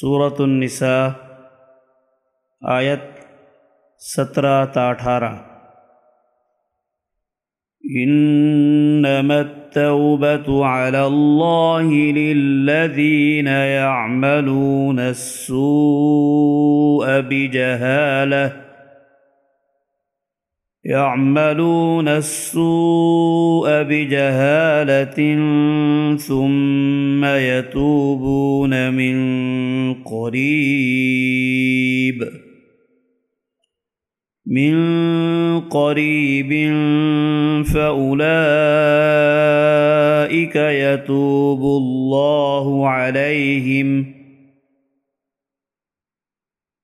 صورت النساء آیت سترہ تا اٹھارہ۔ انما التوبة على الله للذين يعملون السوء بجهاله يعملون السوء بجهالة ثم يتوبون من قريب. من قريب فأولئك يتوب الله عليهم.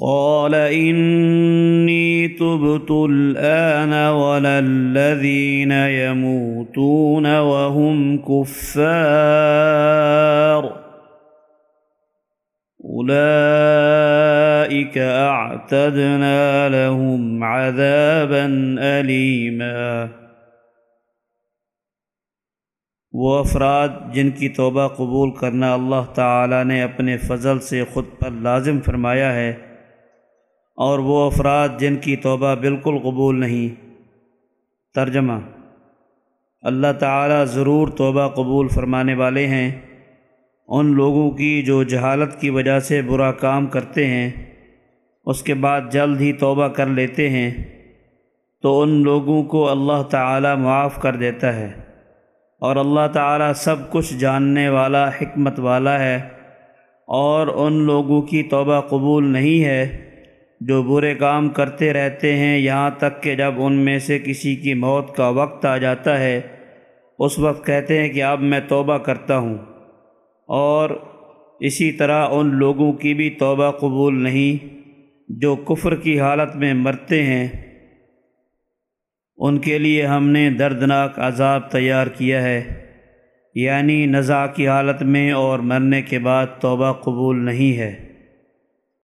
قال إني تبت الآن ولا الذين يموتون وهم كفار. أولئك أعتدنا لهم عذابا أليما. وہ افراد جن کی توبہ قبول کرنا اللہ تعالی نے اپنے فضل سے خود پر لازم فرمایا ہے اور وہ افراد جن کی توبہ بالکل قبول نہیں۔ ترجمہ اللہ تعالیٰ ضرور توبہ قبول فرمانے والے ہیں۔ ان لوگوں کی جو جہالت کی وجہ سے برا کام کرتے ہیں، اس کے بعد جلد ہی توبہ کر لیتے ہیں۔ تو ان لوگوں کو اللہ تعالیٰ معاف کر دیتا ہے۔ اور اللہ تعالیٰ سب کچھ جاننے والا، حکمت والا ہے۔ اور ان لوگوں کی توبہ قبول نہیں ہے جو برے کام کرتے رہتے ہیں، یہاں تک کہ جب ان میں سے کسی کی موت کا وقت آ جاتا ہے، اس وقت کہتے ہیں کہ اب میں توبہ کرتا ہوں۔ اور اسی طرح ان لوگوں کی بھی توبہ قبول نہیں، جو کفر کی حالت میں مرتے ہیں۔ ان کے لیے ہم نے دردناک عذاب تیار کیا ہے۔ یعنی نزا کی حالت میں اور مرنے کے بعد توبہ قبول نہیں ہے۔